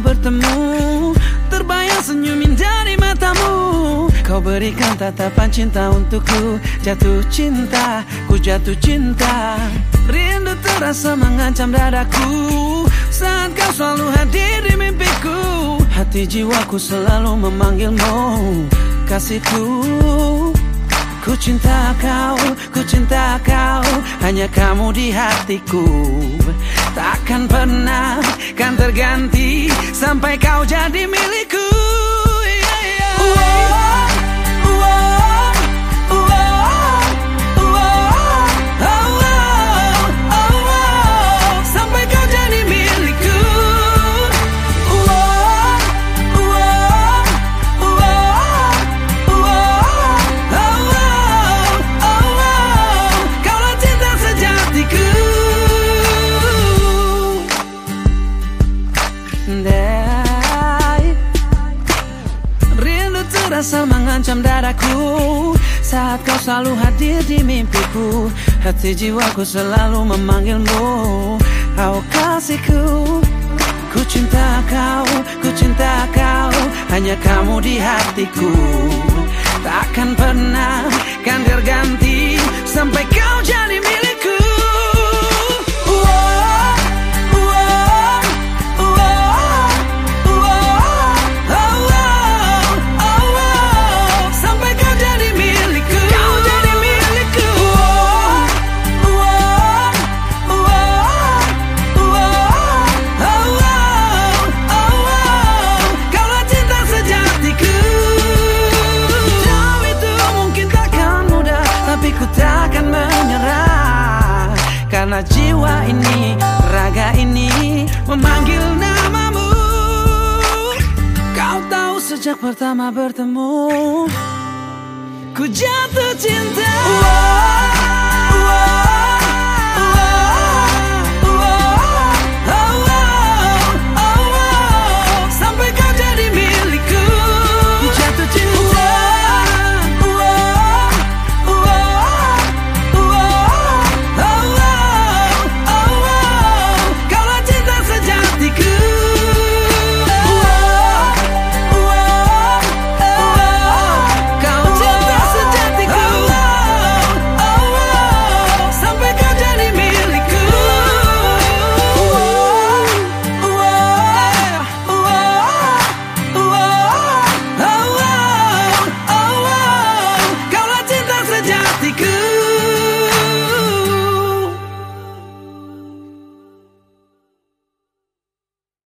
bertemu. Terbayang senyum dari matamu. Kau berikan tatapan cinta untukku. Jatuh cinta, ku jatuh cinta. Rindu terasa mengancam dadaku. Saat kau selalu hadir di mimpiku. Hati jiwaku selalu memanggilmu. Kasihku Ku cinta kau, ku cinta kau Hanya kamu di hatiku. Takkan pernah kan terganti Sampai kau jadi milikku Rindu terasa mengancam dadaku Saat kau selalu hadir di mimpiku Hati jiwaku selalu memanggilmu. Kau kasihku Ku cinta kau, ku cinta kau Hanya kamu di hatiku. Takkan pernah kan terganti menyerah. Karena jiwa ini, raga ini Memanggil namamu. Kau tahu sejak pertama bertemu Ku jatuh cinta